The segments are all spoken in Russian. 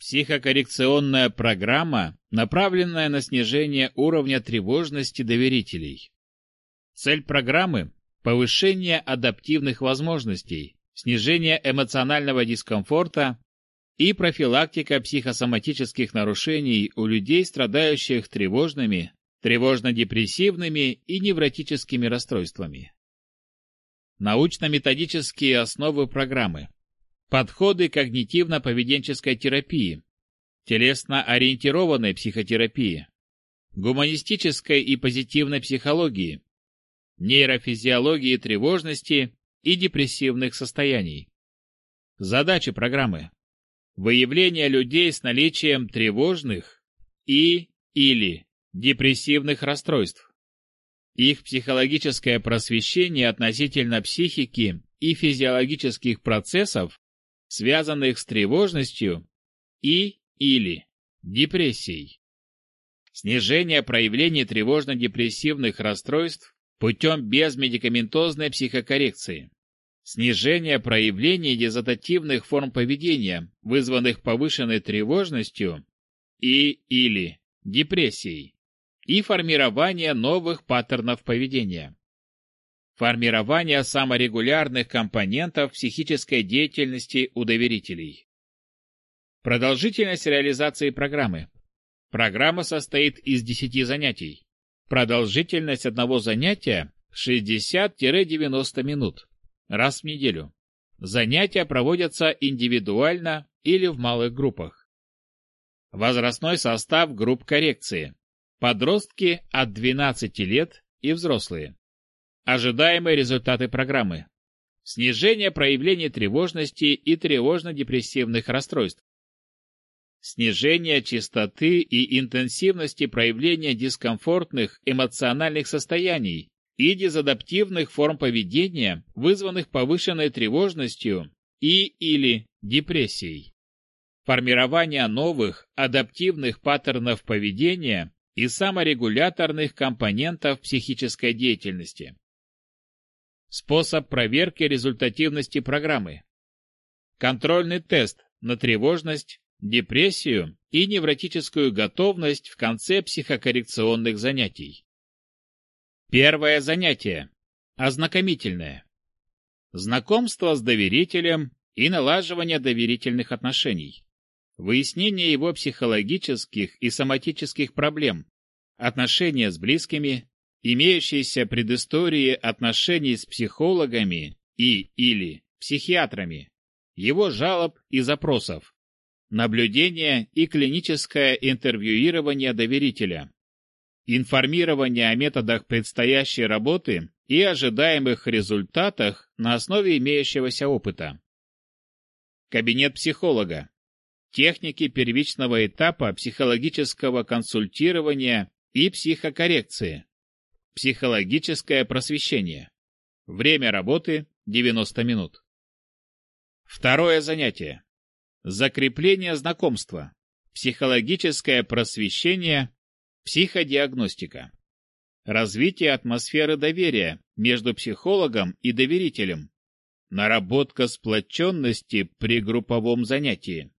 Психокоррекционная программа, направленная на снижение уровня тревожности доверителей. Цель программы – повышение адаптивных возможностей, снижение эмоционального дискомфорта и профилактика психосоматических нарушений у людей, страдающих тревожными, тревожно-депрессивными и невротическими расстройствами. Научно-методические основы программы. Подходы когнитивно-поведенческой терапии, телесно-ориентированной психотерапии, гуманистической и позитивной психологии, нейрофизиологии тревожности и депрессивных состояний. Задачи программы. Выявление людей с наличием тревожных и или депрессивных расстройств. Их психологическое просвещение относительно психики и физиологических процессов, связанных с тревожностью и или депрессией. Снижение проявлений тревожно-депрессивных расстройств путем безмедикаментозной психокоррекции. Снижение проявлений дезадаптивных форм поведения, вызванных повышенной тревожностью и или депрессией. И формирование новых паттернов поведения. Формирование саморегулярных компонентов психической деятельности у доверителей. Продолжительность реализации программы. Программа состоит из 10 занятий. Продолжительность одного занятия 60-90 минут. Раз в неделю. Занятия проводятся индивидуально или в малых группах. Возрастной состав групп коррекции. Подростки от 12 лет и взрослые. Ожидаемые результаты программы. Снижение проявлений тревожности и тревожно-депрессивных расстройств снижение частоты и интенсивности проявления дискомфортных эмоциональных состояний и дезадаптивных форм поведения, вызванных повышенной тревожностью и или депрессией. Формирование новых адаптивных паттернов поведения и саморегуляторных компонентов психической деятельности. Способ проверки результативности программы. Контрольный тест на тревожность, депрессию и невротическую готовность в конце психокоррекционных занятий. Первое занятие. Ознакомительное. Знакомство с доверителем и налаживание доверительных отношений. Выяснение его психологических и соматических проблем, отношения с близкими, имеющиеся предыстории отношений с психологами и или психиатрами, его жалоб и запросов, наблюдение и клиническое интервьюирование доверителя, информирование о методах предстоящей работы и ожидаемых результатах на основе имеющегося опыта. Кабинет психолога. Техники первичного этапа психологического консультирования и психокоррекции. Психологическое просвещение. Время работы 90 минут. Второе занятие. Закрепление знакомства. Психологическое просвещение. Психодиагностика. Развитие атмосферы доверия между психологом и доверителем. Наработка сплоченности при групповом занятии.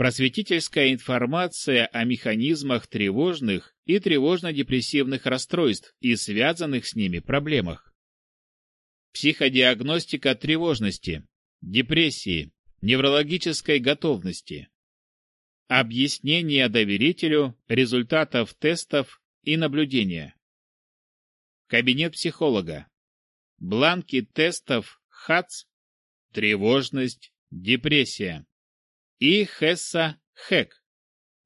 Просветительская информация о механизмах тревожных и тревожно-депрессивных расстройств и связанных с ними проблемах. Психодиагностика тревожности, депрессии, неврологической готовности, объяснение доверителю результатов тестов и наблюдения, кабинет психолога, бланки тестов ХАЦ, тревожность, депрессия и Хесса-Хэк,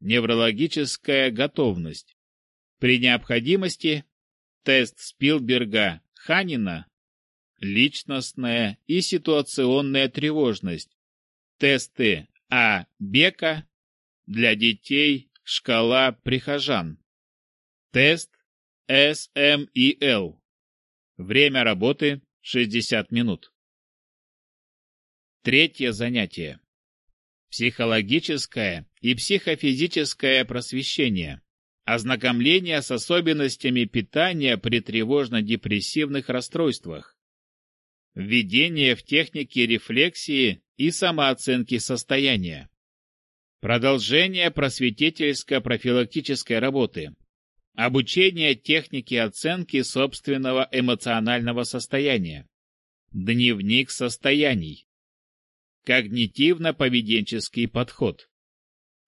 неврологическая готовность. При необходимости тест Спилберга-Ханина, личностная и ситуационная тревожность, Тесты А. Бека для детей шкала прихожан. Тест СМИЛ. Время работы 60 минут. Третье занятие. Психологическое и психофизическое просвещение. Ознакомление с особенностями питания при тревожно-депрессивных расстройствах. Введение в техники рефлексии и самооценки состояния. Продолжение просветительско-профилактической работы. Обучение технике оценки собственного эмоционального состояния. Дневник состояний. Когнитивно-поведенческий подход.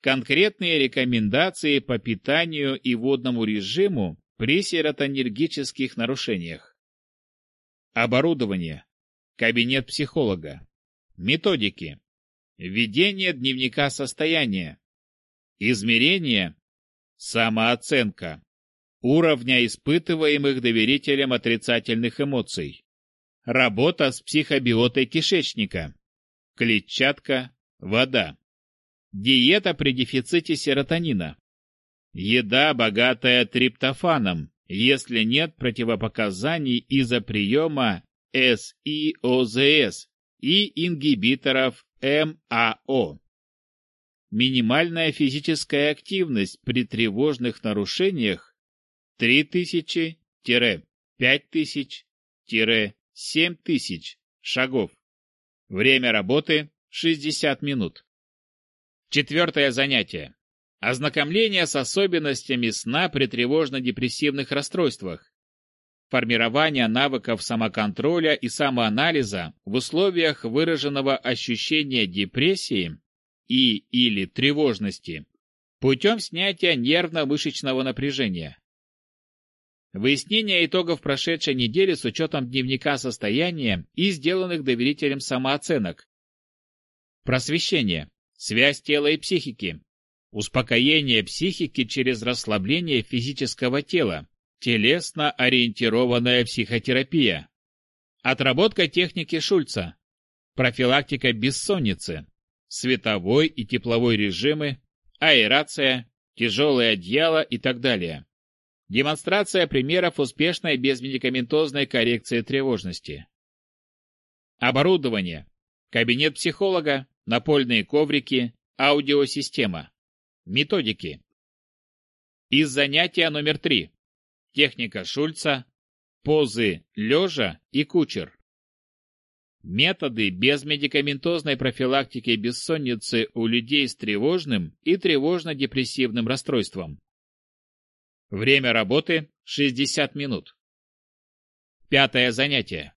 Конкретные рекомендации по питанию и водному режиму при серотонергических нарушениях. Оборудование. Кабинет психолога. Методики. Введение дневника состояния. Измерение. Самооценка. Уровня испытываемых доверителем отрицательных эмоций. Работа с психобиотой кишечника. Клетчатка, вода. Диета при дефиците серотонина. Еда, богатая триптофаном, если нет противопоказаний из-за приема СИОЗС и ингибиторов МАО. Минимальная физическая активность при тревожных нарушениях 3000-5000-7000 шагов. Время работы 60 минут. Четвертое занятие. Ознакомление с особенностями сна при тревожно-депрессивных расстройствах. Формирование навыков самоконтроля и самоанализа в условиях выраженного ощущения депрессии и или тревожности путем снятия нервно-мышечного напряжения. Выяснение итогов прошедшей недели с учетом дневника состояния и сделанных доверителем самооценок. Просвещение. Связь тела и психики. Успокоение психики через расслабление физического тела. Телесно-ориентированная психотерапия. Отработка техники Шульца. Профилактика бессонницы. Световой и тепловой режимы. Аэрация. Тяжелое одеяло и так далее. Демонстрация примеров успешной безмедикаментозной коррекции тревожности. Оборудование. Кабинет психолога, напольные коврики, аудиосистема. Методики. Из занятия номер три. Техника Шульца, позы лежа и кучер. Методы безмедикаментозной профилактики бессонницы у людей с тревожным и тревожно-депрессивным расстройством. Время работы 60 минут. Пятое занятие.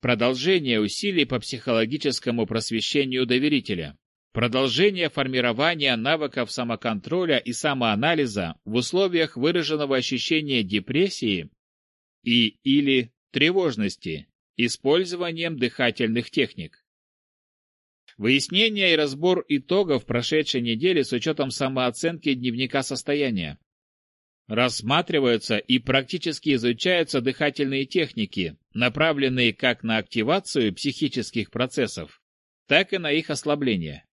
Продолжение усилий по психологическому просвещению доверителя. Продолжение формирования навыков самоконтроля и самоанализа в условиях выраженного ощущения депрессии и или тревожности использованием дыхательных техник. Выяснение и разбор итогов прошедшей недели с учетом самооценки дневника состояния. Рассматриваются и практически изучаются дыхательные техники, направленные как на активацию психических процессов, так и на их ослабление.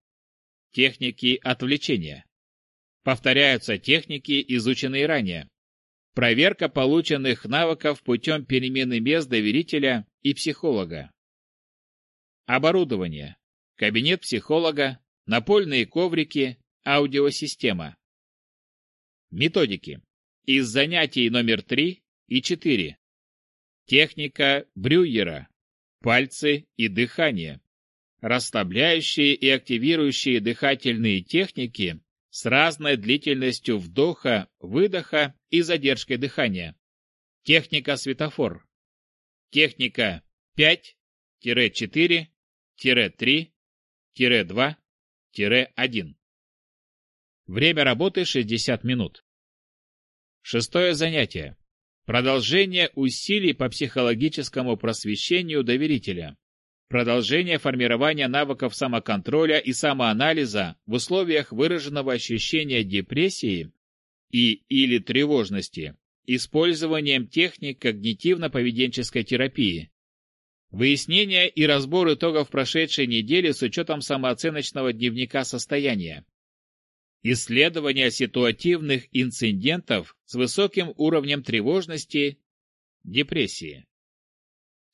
Техники отвлечения. Повторяются техники, изученные ранее. Проверка полученных навыков путем перемены мест доверителя и психолога. Оборудование. Кабинет психолога, напольные коврики, аудиосистема. Методики из занятий номер 3 и 4. Техника Брюера. Пальцы и дыхание. Расслабляющие и активирующие дыхательные техники с разной длительностью вдоха, выдоха и задержкой дыхания. Техника светофор. Техника 5-4-3-2-1. Время работы 60 минут. Шестое занятие. Продолжение усилий по психологическому просвещению доверителя. Продолжение формирования навыков самоконтроля и самоанализа в условиях выраженного ощущения депрессии и или тревожности использованием техник когнитивно-поведенческой терапии. Выяснение и разбор итогов прошедшей недели с учетом самооценочного дневника состояния. Исследование ситуативных инцидентов с высоким уровнем тревожности, депрессии.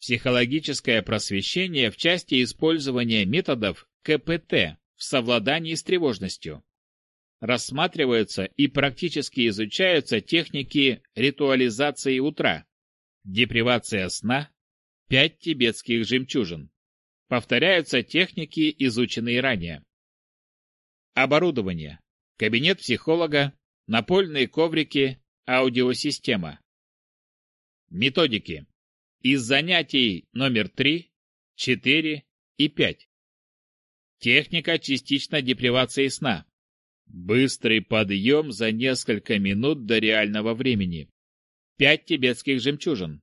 Психологическое просвещение в части использования методов КПТ в совладании с тревожностью. Рассматриваются и практически изучаются техники ритуализации утра, депривация сна, пять тибетских жемчужин. Повторяются техники, изученные ранее. Оборудование. Кабинет психолога, напольные коврики, аудиосистема. Методики. Из занятий номер 3, 4 и 5. Техника частичной депривации сна. Быстрый подъем за несколько минут до реального времени. Пять тибетских жемчужин.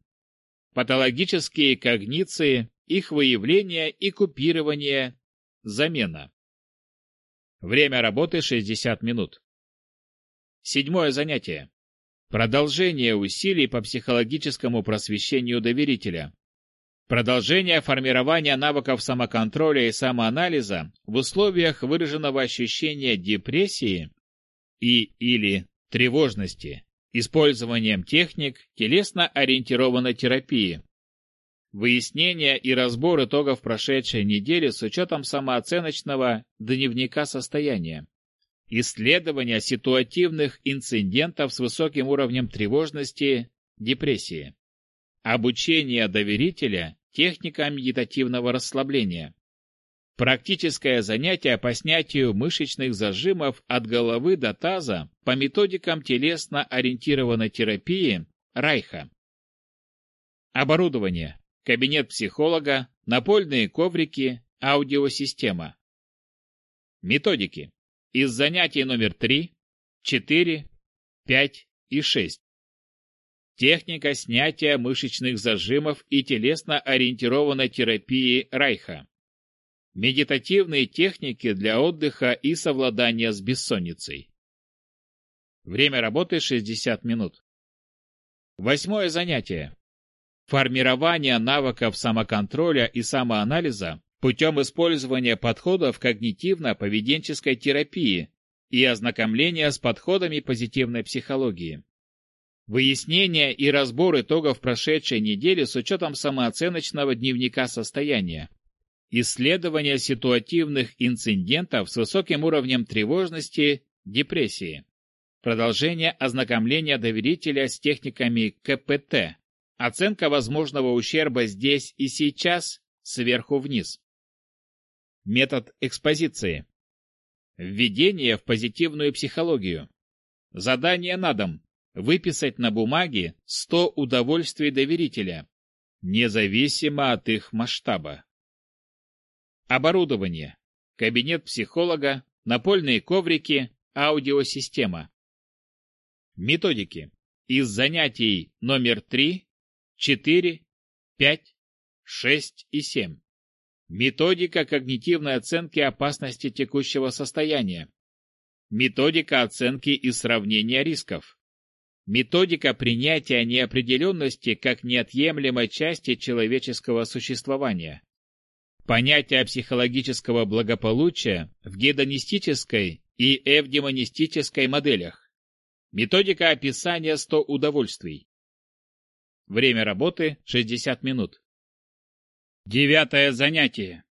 Патологические когниции, их выявление и купирование, замена. Время работы 60 минут. Седьмое занятие. Продолжение усилий по психологическому просвещению доверителя. Продолжение формирования навыков самоконтроля и самоанализа в условиях выраженного ощущения депрессии и или тревожности использованием техник телесно-ориентированной терапии. Выяснение и разбор итогов прошедшей недели с учетом самооценочного дневника состояния. Исследование ситуативных инцидентов с высоким уровнем тревожности, депрессии. Обучение доверителя техникам медитативного расслабления. Практическое занятие по снятию мышечных зажимов от головы до таза по методикам телесно-ориентированной терапии Райха. Оборудование. Кабинет психолога, напольные коврики, аудиосистема. Методики из занятий номер 3, 4, 5 и 6. Техника снятия мышечных зажимов и телесно-ориентированной терапии Райха. Медитативные техники для отдыха и совладания с бессонницей. Время работы 60 минут. Восьмое занятие. Формирование навыков самоконтроля и самоанализа путем использования подходов когнитивно-поведенческой терапии и ознакомления с подходами позитивной психологии. Выяснение и разбор итогов прошедшей недели с учетом самооценочного дневника состояния. Исследование ситуативных инцидентов с высоким уровнем тревожности, депрессии. Продолжение ознакомления доверителя с техниками КПТ. Оценка возможного ущерба здесь и сейчас, сверху вниз. Метод экспозиции. Введение в позитивную психологию. Задание на дом. Выписать на бумаге 100 удовольствий доверителя, независимо от их масштаба. Оборудование. Кабинет психолога, напольные коврики, аудиосистема. Методики. Из занятий номер 3, 4, 5, 6 и 7. Методика когнитивной оценки опасности текущего состояния. Методика оценки и сравнения рисков. Методика принятия неопределенности как неотъемлемой части человеческого существования. Понятие психологического благополучия в гедонистической и эвдемонистической моделях. Методика описания 100 удовольствий. Время работы 60 минут. Девятое занятие.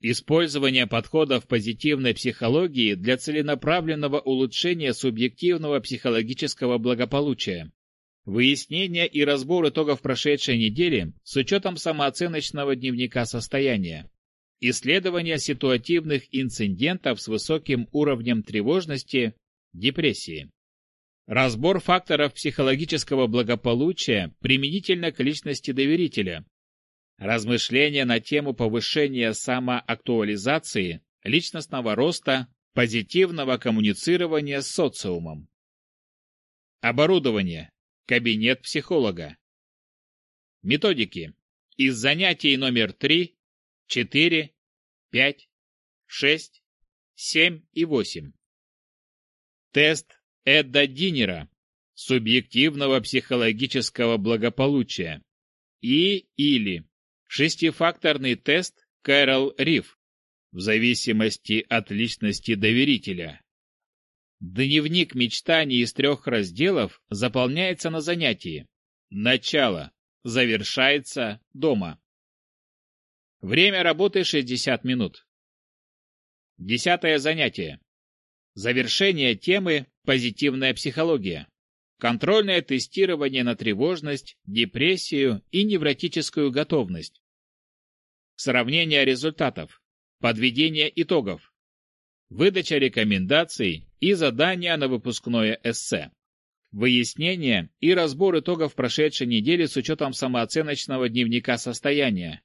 Использование подходов позитивной психологии для целенаправленного улучшения субъективного психологического благополучия. Выяснение и разбор итогов прошедшей недели с учетом самооценочного дневника состояния. Исследование ситуативных инцидентов с высоким уровнем тревожности, депрессии. Разбор факторов психологического благополучия применительно к личности доверителя, Размышления на тему повышения самоактуализации, личностного роста, позитивного коммуницирования с социумом. Оборудование. Кабинет психолога. Методики. Из занятий номер 3, 4, 5, 6, 7 и 8. Тест Эдда Динера. Субъективного психологического благополучия. И или Шестифакторный тест Кэрол Риф в зависимости от личности доверителя. Дневник мечтаний из трех разделов заполняется на занятии. Начало. Завершается дома. Время работы 60 минут. Десятое занятие. Завершение темы «Позитивная психология». Контрольное тестирование на тревожность, депрессию и невротическую готовность. Сравнение результатов. Подведение итогов. выдача рекомендаций и задания на выпускное эссе, выяснение и разбор итогов прошедшей недели с учетом самооценочного дневника состояния,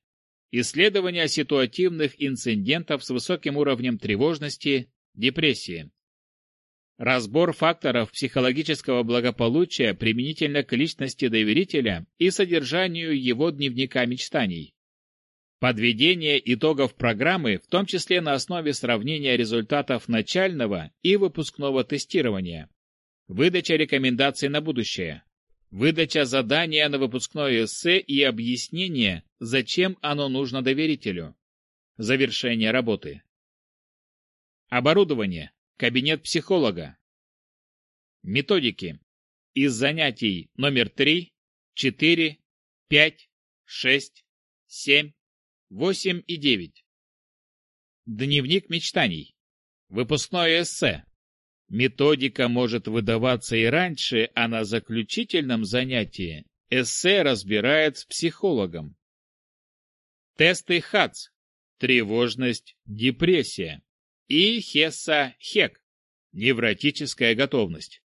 исследование ситуативных инцидентов с высоким уровнем тревожности, депрессии, разбор факторов психологического благополучия применительно к личности доверителя и содержанию его дневника мечтаний, Подведение итогов программы, в том числе на основе сравнения результатов начального и выпускного тестирования. Выдача рекомендаций на будущее. Выдача задания на выпускное эссе и объяснение, зачем оно нужно доверителю. Завершение работы. Оборудование. Кабинет психолога. Методики. Из занятий номер 3, 4, 5, 6, 7, 8 и 9. Дневник мечтаний. Выпускное эссе. Методика может выдаваться и раньше, а на заключительном занятии эссе разбирает с психологом. Тесты ХАЦ. Тревожность, депрессия. И Хесса-Хек. Невротическая готовность.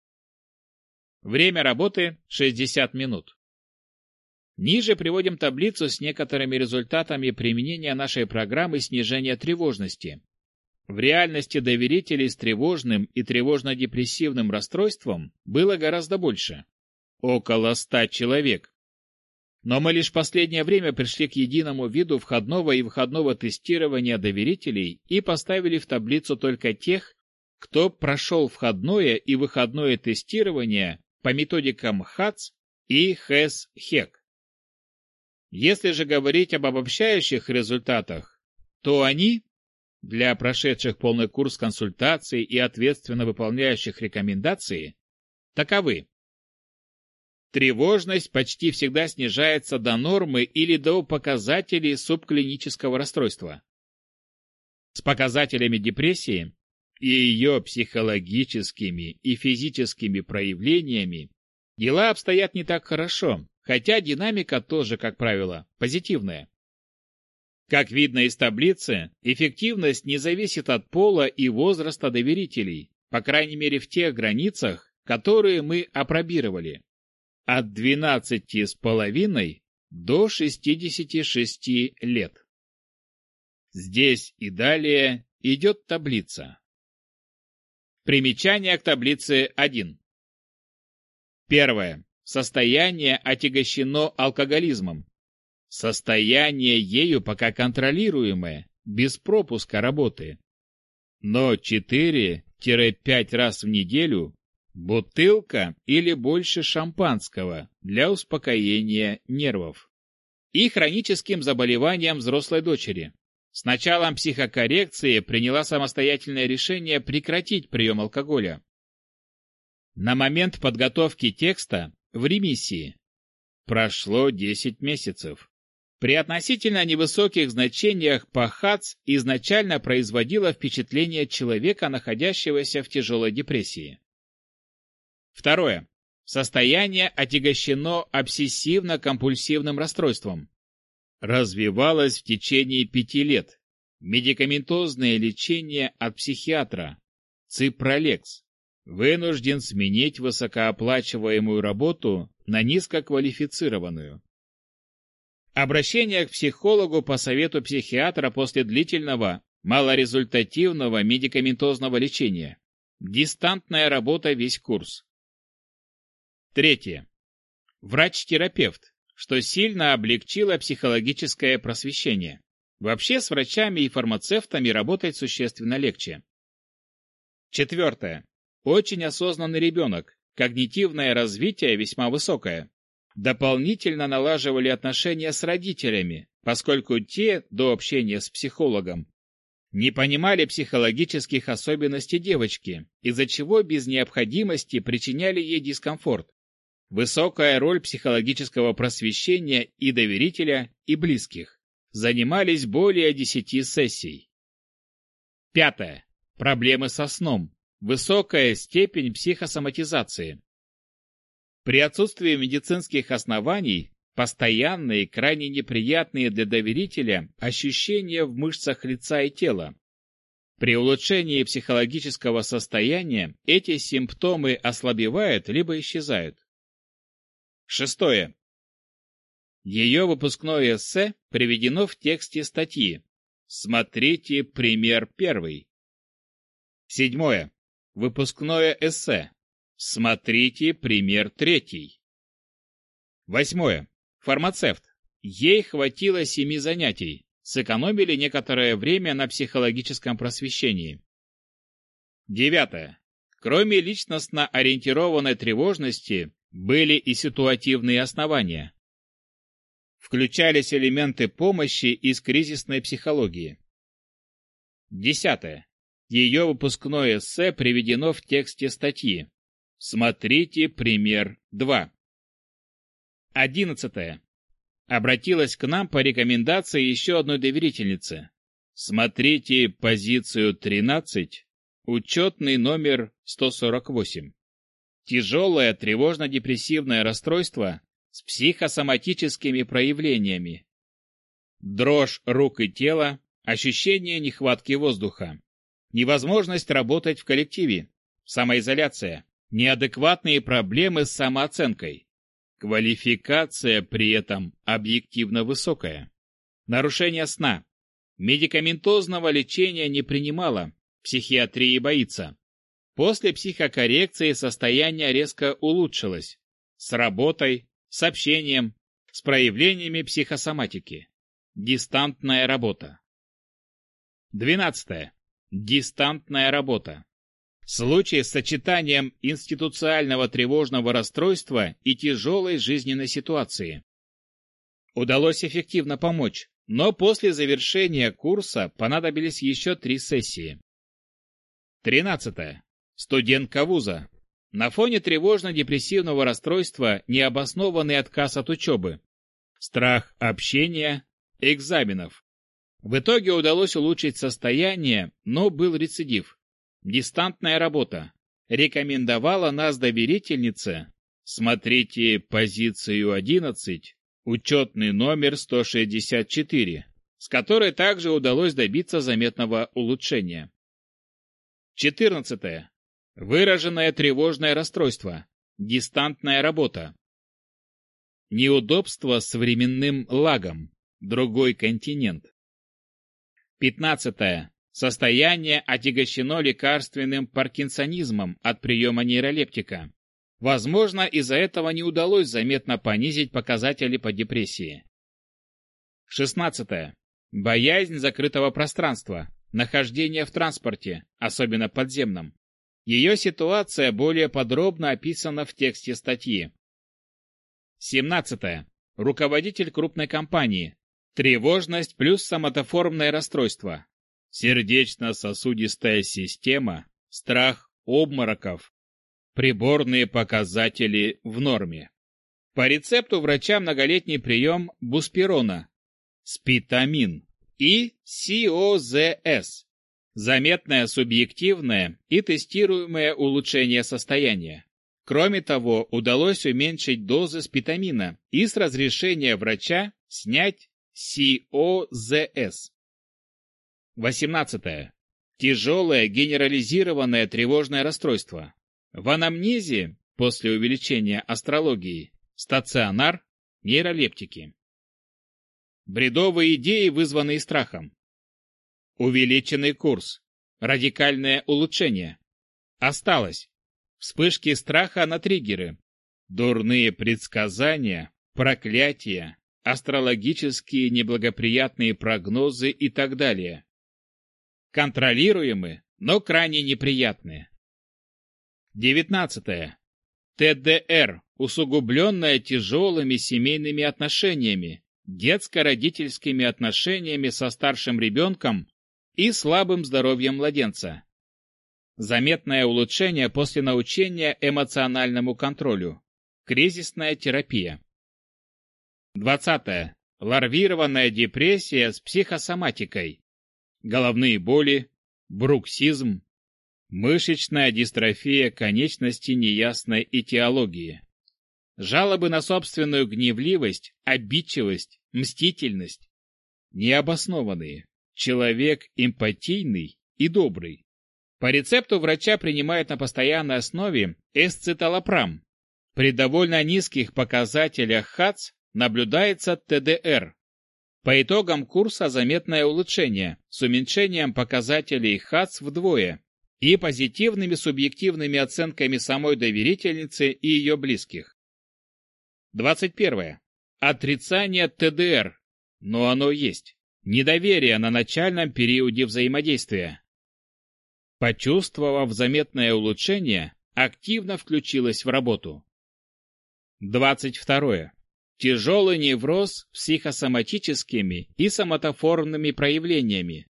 Время работы 60 минут. Ниже приводим таблицу с некоторыми результатами применения нашей программы снижения тревожности. В реальности доверителей с тревожным и тревожно-депрессивным расстройством было гораздо больше. Около ста человек. Но мы лишь в последнее время пришли к единому виду входного и выходного тестирования доверителей и поставили в таблицу только тех, кто прошел входное и выходное тестирование по методикам ХАЦ и ХЭС-ХЕК. Если же говорить об обобщающих результатах, то они, для прошедших полный курс консультаций и ответственно выполняющих рекомендации, таковы. Тревожность почти всегда снижается до нормы или до показателей субклинического расстройства. С показателями депрессии и ее психологическими и физическими проявлениями дела обстоят не так хорошо, хотя динамика тоже, как правило, позитивная. Как видно из таблицы, эффективность не зависит от пола и возраста доверителей, по крайней мере в тех границах, которые мы опробировали. От 12,5 до 66 лет. Здесь и далее идет таблица. Примечание к таблице 1. Первое. Состояние отягощено алкоголизмом. Состояние ею пока контролируемое, без пропуска работы. Но 4-5 раз в неделю бутылка или больше шампанского для успокоения нервов. И хроническим заболеванием взрослой дочери. С началом психокоррекции приняла самостоятельное решение прекратить прием алкоголя. На момент подготовки текста в ремиссии. Прошло 10 месяцев. При относительно невысоких значениях по ХАЦ изначально производило впечатление человека, находящегося в тяжелой депрессии. Второе. Состояние отягощено обсессивно-компульсивным расстройством. Развивалось в течение пяти лет. Медикаментозное лечение от психиатра. Ципролекс вынужден сменить высокооплачиваемую работу на низкоквалифицированную. Обращение к психологу по совету психиатра после длительного, малорезультативного медикаментозного лечения. Дистантная работа весь курс. Третье. Врач-терапевт, что сильно облегчило психологическое просвещение. Вообще с врачами и фармацевтами работать существенно легче. Четвертое. Очень осознанный ребенок, когнитивное развитие весьма высокое. Дополнительно налаживали отношения с родителями, поскольку те, до общения с психологом, не понимали психологических особенностей девочки, из-за чего без необходимости причиняли ей дискомфорт. Высокая роль психологического просвещения и доверителя, и близких. Занимались более десяти сессий. Пятое. Проблемы со сном. Высокая степень психосоматизации. При отсутствии медицинских оснований постоянные, крайне неприятные для доверителя ощущения в мышцах лица и тела. При улучшении психологического состояния эти симптомы ослабевают либо исчезают. Шестое. Ее выпускное эссе приведено в тексте статьи. Смотрите пример первый. Седьмое. Выпускное эссе. Смотрите пример третий. Восьмое. Фармацевт. Ей хватило семи занятий. Сэкономили некоторое время на психологическом просвещении. Девятое. Кроме личностно ориентированной тревожности, были и ситуативные основания. Включались элементы помощи из кризисной психологии. Десятое. Ее выпускное эссе приведено в тексте статьи. Смотрите пример 2. Одиннадцатое. Обратилась к нам по рекомендации еще одной доверительницы. Смотрите позицию 13, учетный номер 148. Тяжелое тревожно-депрессивное расстройство с психосоматическими проявлениями. Дрожь рук и тела, ощущение нехватки воздуха, невозможность работать в коллективе, самоизоляция, неадекватные проблемы с самооценкой, Квалификация при этом объективно высокая. Нарушение сна. Медикаментозного лечения не принимала, психиатрии боится. После психокоррекции состояние резко улучшилось. С работой, с общением, с проявлениями психосоматики. Дистантная работа. 12. Дистантная работа. Случай с сочетанием институциального тревожного расстройства и тяжелой жизненной ситуации. Удалось эффективно помочь, но после завершения курса понадобились еще три сессии. 13. Студентка вуза. На фоне тревожно-депрессивного расстройства необоснованный отказ от учебы. Страх общения, экзаменов. В итоге удалось улучшить состояние, но был рецидив. Дистантная работа. Рекомендовала нас доверительница. Смотрите позицию 11, учетный номер 164, с которой также удалось добиться заметного улучшения. 14. Выраженное тревожное расстройство. Дистантная работа. Неудобство с временным лагом. Другой континент. 15. Состояние отягощено лекарственным паркинсонизмом от приема нейролептика. Возможно, из-за этого не удалось заметно понизить показатели по депрессии. 16. Боязнь закрытого пространства, нахождение в транспорте, особенно подземном. Ее ситуация более подробно описана в тексте статьи. 17. Руководитель крупной компании. Тревожность плюс соматоформное расстройство сердечно-сосудистая система, страх обмороков, приборные показатели в норме. По рецепту врача многолетний прием буспирона, спитамин и СИОЗС, заметное субъективное и тестируемое улучшение состояния. Кроме того, удалось уменьшить дозы спитамина и с разрешения врача снять СИОЗС. 18. Тяжелое генерализированное тревожное расстройство. В анамнезе, после увеличения астрологии, стационар, нейролептики. Бредовые идеи, вызванные страхом. Увеличенный курс. Радикальное улучшение. Осталось. Вспышки страха на триггеры. Дурные предсказания, проклятия, астрологические неблагоприятные прогнозы и так далее контролируемы, но крайне неприятные. 19. ТДР, усугубленная тяжелыми семейными отношениями, детско-родительскими отношениями со старшим ребенком и слабым здоровьем младенца. Заметное улучшение после научения эмоциональному контролю. Кризисная терапия. 20. Ларвированная депрессия с психосоматикой головные боли, бруксизм, мышечная дистрофия конечности неясной этиологии, жалобы на собственную гневливость, обидчивость, мстительность, необоснованные, человек эмпатийный, и добрый. По рецепту врача принимают на постоянной основе эсциталопрам. При довольно низких показателях ХАЦ наблюдается ТДР. По итогам курса заметное улучшение с уменьшением показателей ХАЦ вдвое и позитивными субъективными оценками самой доверительницы и ее близких. 21. Отрицание ТДР, но оно есть. Недоверие на начальном периоде взаимодействия. Почувствовав заметное улучшение, активно включилась в работу. 22. Тяжелый невроз психосоматическими и соматоформными проявлениями.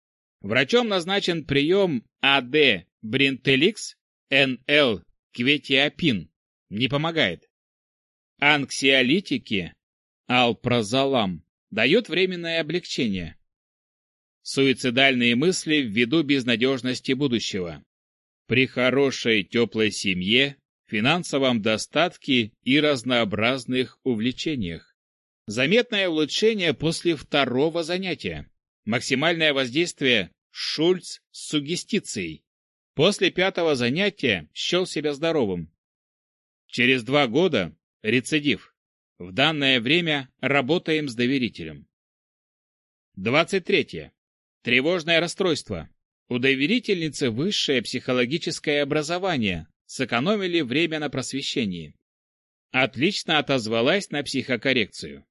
Врачом назначен прием АД Бринтеликс, НЛ Кветиапин. Не помогает. Анксиолитики, алпрозолам, дает временное облегчение. Суицидальные мысли ввиду безнадежности будущего. При хорошей теплой семье, финансовом достатке и разнообразных увлечениях. Заметное улучшение после второго занятия. Максимальное воздействие Шульц с сугестицией. После пятого занятия счел себя здоровым. Через два года рецидив. В данное время работаем с доверителем. 23. Тревожное расстройство. У доверительницы высшее психологическое образование. Сэкономили время на просвещении. Отлично отозвалась на психокоррекцию.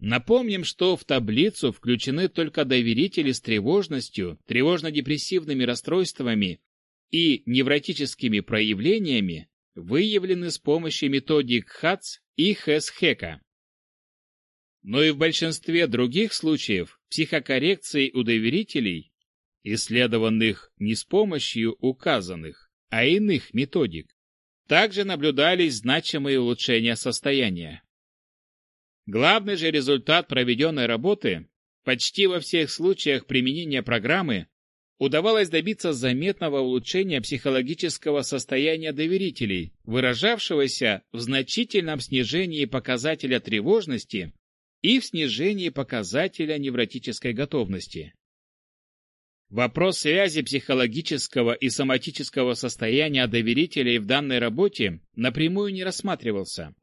Напомним, что в таблицу включены только доверители с тревожностью, тревожно-депрессивными расстройствами и невротическими проявлениями, выявлены с помощью методик ХАЦ и ХЭС-ХЭКа. Но и в большинстве других случаев психокоррекции у доверителей, исследованных не с помощью указанных, а иных методик, также наблюдались значимые улучшения состояния. Главный же результат проведенной работы почти во всех случаях применения программы удавалось добиться заметного улучшения психологического состояния доверителей, выражавшегося в значительном снижении показателя тревожности и в снижении показателя невротической готовности. Вопрос связи психологического и соматического состояния доверителей в данной работе напрямую не рассматривался.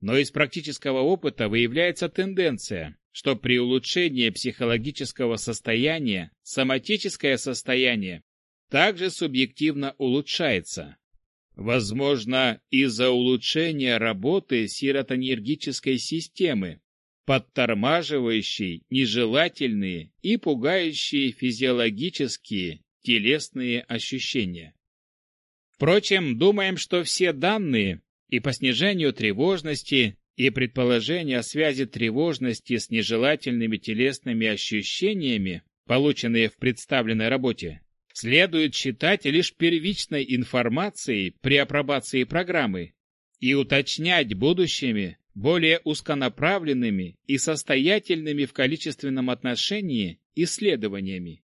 Но из практического опыта выявляется тенденция, что при улучшении психологического состояния соматическое состояние также субъективно улучшается. Возможно, из-за улучшения работы серотонергической системы, подтормаживающей нежелательные и пугающие физиологические телесные ощущения. Впрочем, думаем, что все данные и по снижению тревожности, и предположение о связи тревожности с нежелательными телесными ощущениями, полученные в представленной работе, следует считать лишь первичной информацией при апробации программы и уточнять будущими более узконаправленными и состоятельными в количественном отношении исследованиями.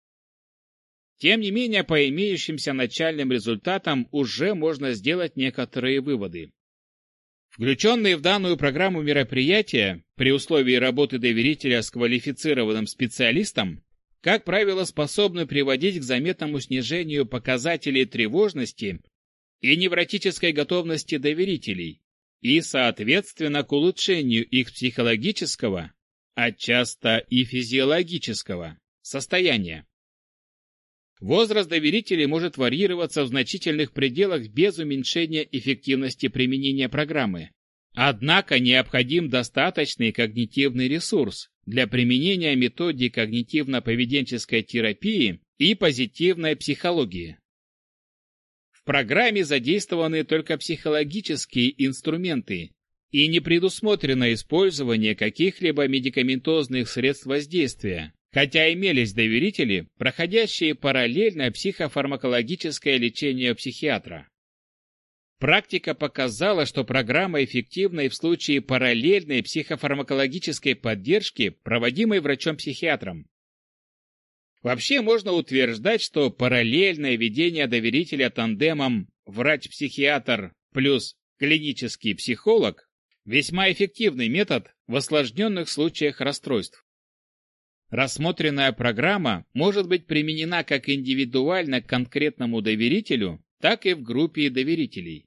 Тем не менее, по имеющимся начальным результатам уже можно сделать некоторые выводы. Включенные в данную программу мероприятия, при условии работы доверителя с квалифицированным специалистом, как правило, способны приводить к заметному снижению показателей тревожности и невротической готовности доверителей, и, соответственно, к улучшению их психологического, а часто и физиологического, состояния. Возраст доверителей может варьироваться в значительных пределах без уменьшения эффективности применения программы. Однако необходим достаточный когнитивный ресурс для применения методик когнитивно-поведенческой терапии и позитивной психологии. В программе задействованы только психологические инструменты и не предусмотрено использование каких-либо медикаментозных средств воздействия, хотя имелись доверители, проходящие параллельно психофармакологическое лечение психиатра. Практика показала, что программа эффективна и в случае параллельной психофармакологической поддержки, проводимой врачом-психиатром. Вообще можно утверждать, что параллельное ведение доверителя тандемом врач-психиатр плюс клинический психолог весьма эффективный метод в осложненных случаях расстройств. Рассмотренная программа может быть применена как индивидуально к конкретному доверителю, так и в группе доверителей.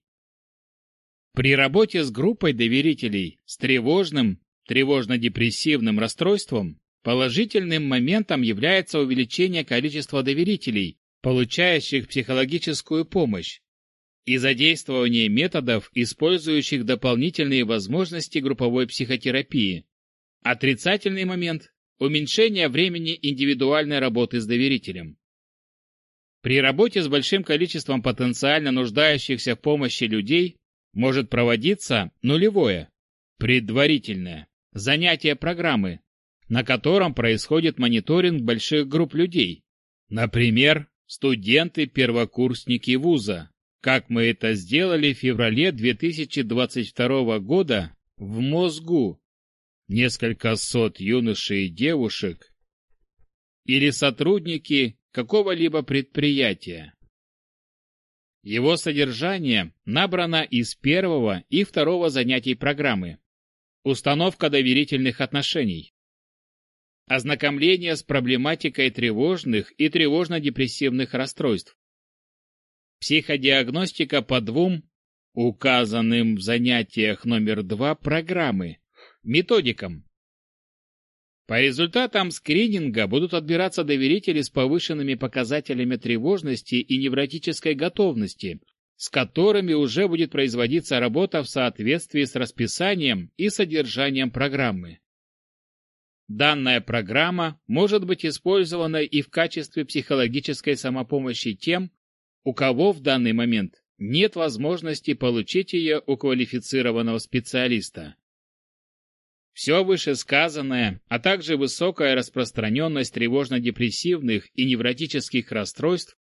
При работе с группой доверителей с тревожным, тревожно-депрессивным расстройством положительным моментом является увеличение количества доверителей, получающих психологическую помощь, и задействование методов, использующих дополнительные возможности групповой психотерапии. Отрицательный момент Уменьшение времени индивидуальной работы с доверителем. При работе с большим количеством потенциально нуждающихся в помощи людей может проводиться нулевое, предварительное, занятие программы, на котором происходит мониторинг больших групп людей. Например, студенты-первокурсники вуза, как мы это сделали в феврале 2022 года в Мозгу несколько сот юношей и девушек или сотрудники какого-либо предприятия. Его содержание набрано из первого и второго занятий программы. Установка доверительных отношений. Ознакомление с проблематикой тревожных и тревожно-депрессивных расстройств. Психодиагностика по двум, указанным в занятиях номер два программы, методикам. По результатам скрининга будут отбираться доверители с повышенными показателями тревожности и невротической готовности, с которыми уже будет производиться работа в соответствии с расписанием и содержанием программы. Данная программа может быть использована и в качестве психологической самопомощи тем, у кого в данный момент нет возможности получить ее у квалифицированного специалиста. Все вышесказанное, а также высокая распространенность тревожно-депрессивных и невротических расстройств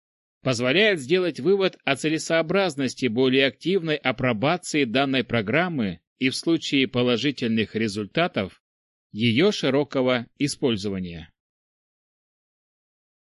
позволяет сделать вывод о целесообразности более активной апробации данной программы и в случае положительных результатов ее широкого использования.